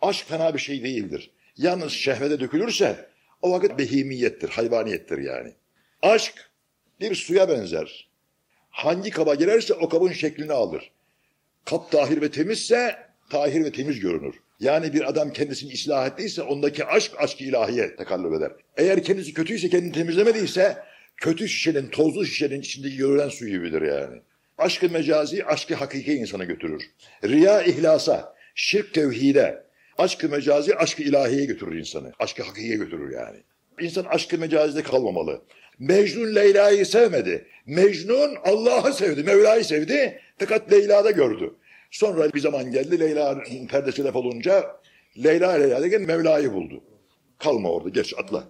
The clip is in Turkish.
Aşk fena bir şey değildir. Yalnız şehvete dökülürse o vakit behimiyettir, hayvaniyettir yani. Aşk bir suya benzer. Hangi kaba girerse o kabın şeklini alır. Kap tahir ve temizse tahir ve temiz görünür. Yani bir adam kendisini ıslah ettiyse ondaki aşk aşk-ı ilahiye tekallüp eder. Eğer kendisi kötüyse kendini temizlemediyse kötü şişenin, tozlu şişenin içindeki görülen su gibidir yani. Aşkı mecazi, aşkı hakiki insana götürür. Riya ihlasa, şirk tevhide, aşkı mecazi, aşkı ilahiye götürür insanı. Aşkı hakikiye götürür yani. İnsan aşkı mecazide kalmamalı. Mecnun Leyla'yı sevmedi. Mecnun Allah'ı sevdi, Mevla'yı sevdi. Fakat Leyla'da gördü. Sonra bir zaman geldi Leyla'nın perdesi laf olunca Leyla Leyla derken Mevla'yı buldu. Kalma orada geç atla.